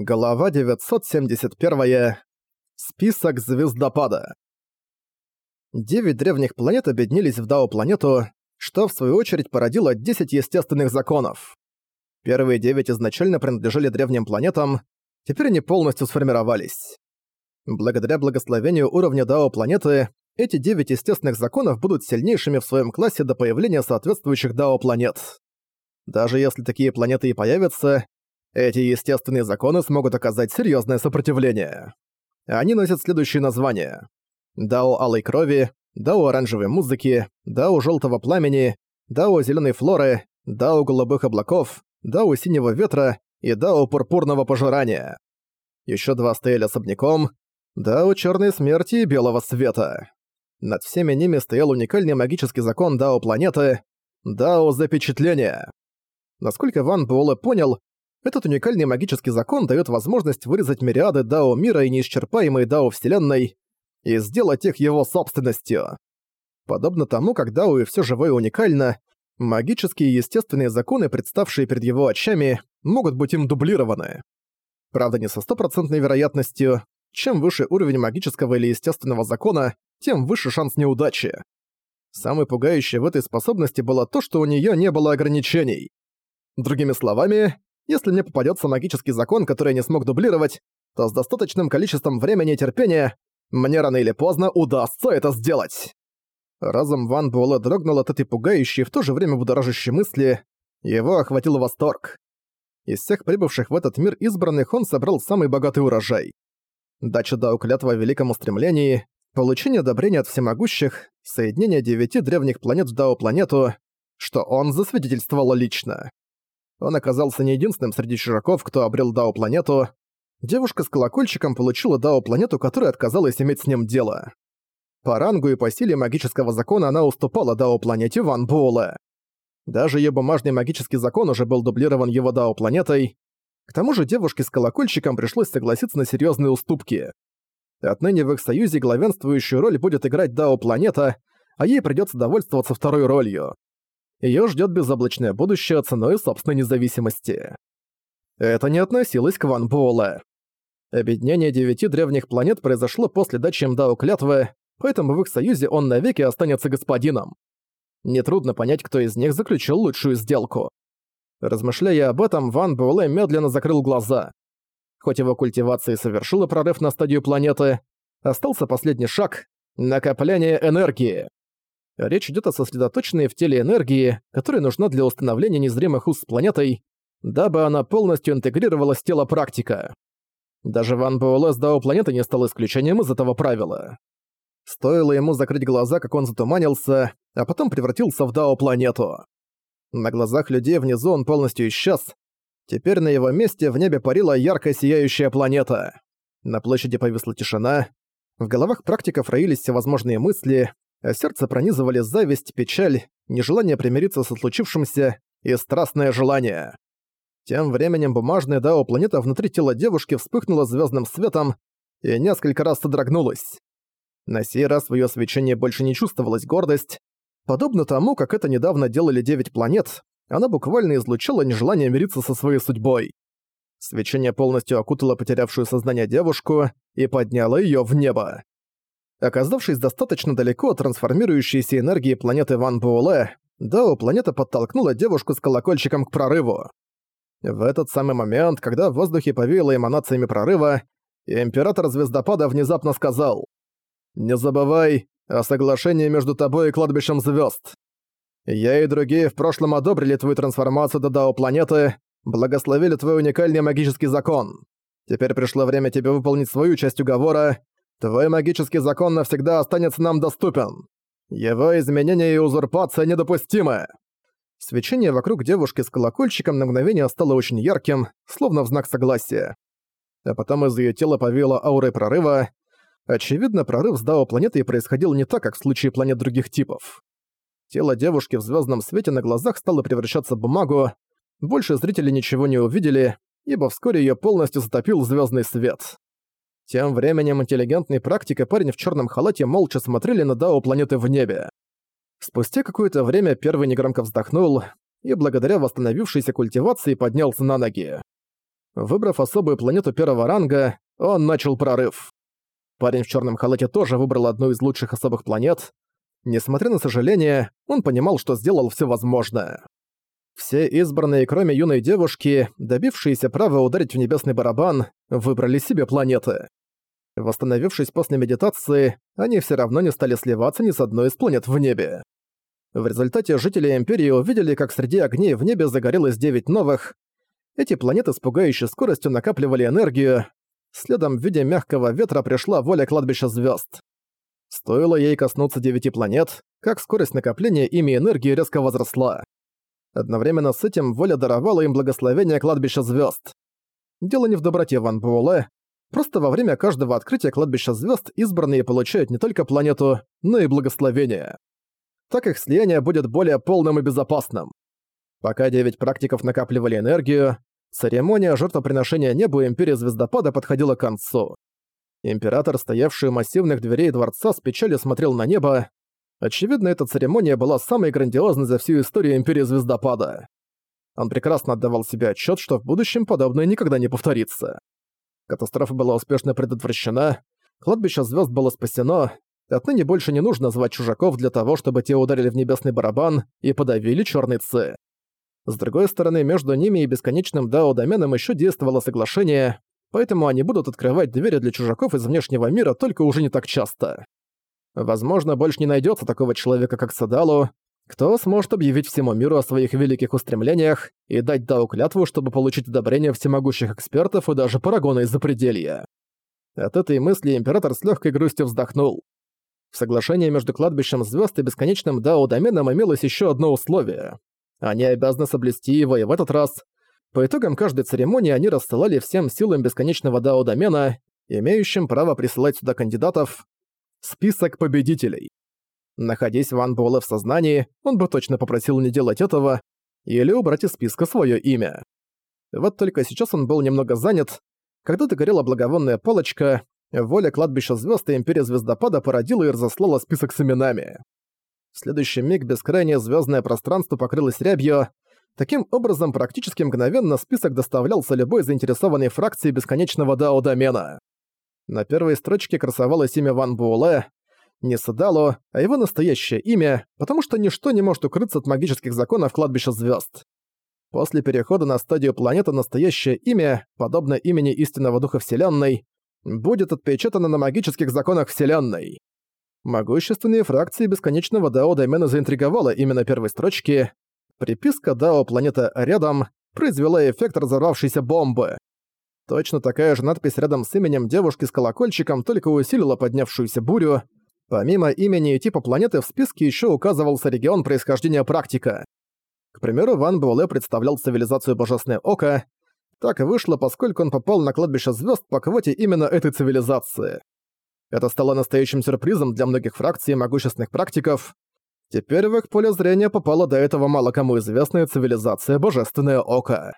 Глава 971. Список звездопада. Девять древних планет объединились в Дао-планету, что в свою очередь породило 10 естественных законов. Первые девять изначально принадлежали древним планетам, теперь они полностью сформировались. Благодаря благословению уровня Дао-планеты, эти девять естественных законов будут сильнейшими в своем классе до появления соответствующих Дао-планет. Даже если такие планеты и появятся, эти естественные законы смогут оказать серьезное сопротивление. Они носят следующие названия. Дао Алой Крови, Дао Оранжевой Музыки, Дао Желтого Пламени, Дао Зеленой Флоры, Дао Голубых Облаков, Дао Синего Ветра и Дао Пурпурного Пожирания. Еще два стояли особняком, Дао Черной Смерти и Белого Света. Над всеми ними стоял уникальный магический закон Дао Планеты, Дао Запечатления. Насколько Ван Буэлэ понял, этот уникальный магический закон дает возможность вырезать мириады дао мира и неисчерпаемые дао вселенной и сделать их его собственностью. Подобно тому, как дао и все живое уникально, магические и естественные законы, представшие перед его очами, могут быть им дублированы. Правда, не со стопроцентной вероятностью. Чем выше уровень магического или естественного закона, тем выше шанс неудачи. Самое пугающее в этой способности было то, что у нее не было ограничений. Другими словами, если мне попадется магический закон, который я не смог дублировать, то с достаточным количеством времени и терпения мне рано или поздно удастся это сделать. Разум Ван Буэлэ дрогнул от этой пугающей в то же время будоражащей мысли. Его охватил восторг. Из всех прибывших в этот мир избранных он собрал самый богатый урожай. Дача Дау клятва о великом устремлении, получение одобрения от всемогущих, соединение девяти древних планет в Дао-планету, что он засвидетельствовал лично. Он оказался не единственным среди чужаков, кто обрел Дао-планету. Девушка с колокольчиком получила Дао-планету, которая отказалась иметь с ним дело. По рангу и по силе магического закона она уступала Дао-планете Ван Буэлэ. Даже ее бумажный магический закон уже был дублирован его Дао-планетой. К тому же девушке с колокольчиком пришлось согласиться на серьезные уступки. Отныне в их союзе главенствующую роль будет играть Дао-планета, а ей придется довольствоваться второй ролью. Её ждёт безоблачное будущее ценой собственной независимости. Это не относилось к Ван Буэлэ. Объединение девяти древних планет произошло после дачи Мдао клятвы, поэтому в их союзе он навеки останется господином. Нетрудно понять, кто из них заключил лучшую сделку. Размышляя об этом, Ван Буэлэ медленно закрыл глаза. Хоть его культивация и совершила прорыв на стадию планеты, остался последний шаг — накопление энергии. Речь идет о сосредоточенной в теле энергии, которая нужна для установления незримых уз с планетой, дабы она полностью интегрировалась в тело практика. Даже Ван Буэлэ с Дао планеты не стал исключением из этого правила. Стоило ему закрыть глаза, как он затуманился, а потом превратился в Дао планету. На глазах людей внизу он полностью исчез. Теперь на его месте в небе парила ярко сияющая планета. На площади повисла тишина. В головах практиков роились всевозможные мысли, а сердце пронизывали зависть, печаль, нежелание примириться со случившимся и страстное желание. Тем временем бумажная Дао планета внутри тела девушки вспыхнула звездным светом и несколько раз содрогнулась. На сей раз в её свечении больше не чувствовалась гордость. Подобно тому, как это недавно делали девять планет, она буквально излучала нежелание мириться со своей судьбой. Свечение полностью окутало потерявшую сознание девушку и подняло её в небо. Оказавшись достаточно далеко от трансформирующейся энергии планеты Ван Буэлэ, Дао планета подтолкнула девушку с колокольчиком к прорыву. В этот самый момент, когда в воздухе повеяло эманациями прорыва, Император Звездопада внезапно сказал «Не забывай о соглашении между тобой и кладбищем звезд. Я и другие в прошлом одобрили твою трансформацию до Дао планеты, благословили твой уникальный магический закон. Теперь пришло время тебе выполнить свою часть уговора Твой магический закон навсегда останется нам доступен. Его изменение и узурпация недопустимы. Свечение вокруг девушки с колокольчиком на мгновение стало очень ярким, словно в знак согласия. А потом из ее тела повеяло аурой прорыва. Очевидно, прорыв с Дао планеты происходил не так, как в случае планет других типов. Тело девушки в звездном свете на глазах стало превращаться в бумагу. Больше зрители ничего не увидели, ибо вскоре ее полностью затопил звездный свет. Тем временем интеллигентный практик и парень в черном халате молча смотрели на Дао планеты в небе. Спустя какое-то время первый негромко вздохнул и благодаря восстановившейся культивации поднялся на ноги. Выбрав особую планету первого ранга, он начал прорыв. Парень в черном халате тоже выбрал одну из лучших особых планет. Несмотря на сожаление, он понимал, что сделал все возможное. Все избранные, кроме юной девушки, добившиеся права ударить в небесный барабан, выбрали себе планеты. Восстановившись после медитации, они все равно не стали сливаться ни с одной из планет в небе. В результате жители Империи увидели, как среди огней в небе загорелось девять новых. Эти планеты с пугающей скоростью накапливали энергию. Следом в виде мягкого ветра пришла воля кладбища звезд. Стоило ей коснуться девяти планет, как скорость накопления ими энергии резко возросла. Одновременно с этим воля даровала им благословение кладбища звезд. Дело не в доброте Ван Буэлэ, просто во время каждого открытия кладбища звезд избранные получают не только планету, но и благословение. Так их слияние будет более полным и безопасным. Пока девять практиков накапливали энергию, церемония жертвоприношения небу Империи Звездопада подходила к концу. Император, стоявший у массивных дверей дворца, с печалью смотрел на небо, Очевидно, эта церемония была самой грандиозной за всю историю Империи Звездопада. Он прекрасно отдавал себе отчет, что в будущем подобное никогда не повторится. Катастрофа была успешно предотвращена, кладбище звезд было спасено, отныне больше не нужно звать чужаков для того, чтобы те ударили в небесный барабан и подавили черный Ц. С другой стороны, между ними и бесконечным Дао-доменом еще действовало соглашение, поэтому они будут открывать двери для чужаков из внешнего мира только уже не так часто. Возможно, больше не найдется такого человека, как Садалу, кто сможет объявить всему миру о своих великих устремлениях и дать Дау клятву, чтобы получить одобрение всемогущих экспертов и даже Парагона из Запределья. От этой мысли император с легкой грустью вздохнул. В соглашении между кладбищем звезд и бесконечным Дао-доменом имелось еще одно условие. Они обязаны соблюсти его и в этот раз. По итогам каждой церемонии они рассылали всем силам бесконечного Дао-домена, имеющим право присылать сюда кандидатов, Список победителей. Находясь Ван Буэлэ в сознании, он бы точно попросил не делать этого или убрать из списка свое имя. Вот только сейчас он был немного занят. Когда догорела благовонная палочка, воля кладбища звезд и Империя Звездопада породила и разослала список с именами. В следующий миг бескрайнее звездное пространство покрылось рябью. Таким образом, практически мгновенно список доставлялся любой заинтересованной фракции бесконечного Дао-домена. На первой строчке красовалось имя Ван Буэлэ, не Садало, а его настоящее имя, потому что ничто не может укрыться от магических законов кладбища звезд. После перехода на стадию планеты настоящее имя, подобно имени истинного духа Вселенной, будет отпечатано на магических законах Вселенной. Могущественные фракции бесконечного Дао Даймена заинтриговала именно первой строчки. Приписка Дао планета рядом произвела эффект разорвавшейся бомбы. Точно такая же надпись рядом с именем девушки с колокольчиком только усилила поднявшуюся бурю. Помимо имени и типа планеты в списке еще указывался регион происхождения практика. К примеру, Ван Буэлэ представлял цивилизацию Божественное Око. Так вышло, поскольку он попал на кладбище звезд по квоте именно этой цивилизации. Это стало настоящим сюрпризом для многих фракций могущественных практиков. Теперь в их поле зрения попала до этого мало кому известная цивилизация Божественное Око.